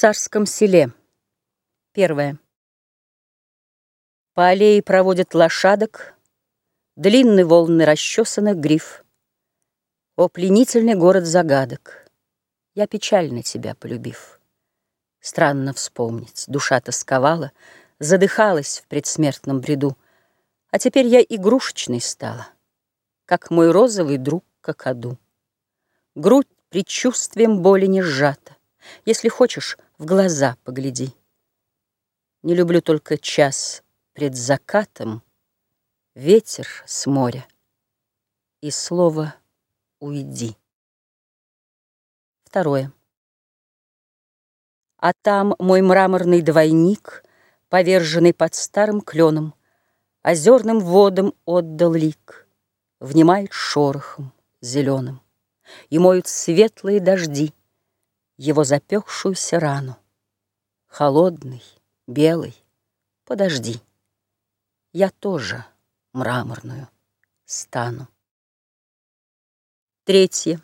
царском селе. Первое. По аллее проводят лошадок, Длинны волны расчесанных гриф. О, пленительный город загадок, Я печально тебя полюбив. Странно вспомнить, душа тосковала, Задыхалась в предсмертном бреду, А теперь я игрушечной стала, Как мой розовый друг какаду. Грудь предчувствием боли не сжата, Если хочешь, в глаза погляди. Не люблю только час пред закатом, Ветер с моря и слово «Уйди». Второе. А там мой мраморный двойник, Поверженный под старым кленом, Озерным водам отдал лик, Внимает шорохом зеленым, И моют светлые дожди Его запекшуюся рану. Холодный, белый, подожди. Я тоже мраморную стану. Третье.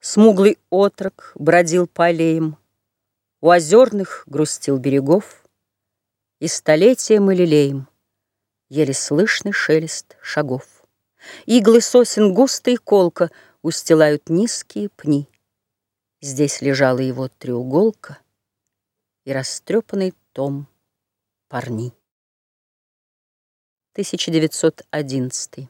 Смуглый отрок бродил по аллеям, У озерных грустил берегов, И столетия мы лелеем Еле слышный шелест шагов. Иглы сосен густо и колко Устилают низкие пни. Здесь лежала его треуголка И растрепанный том парни. 1911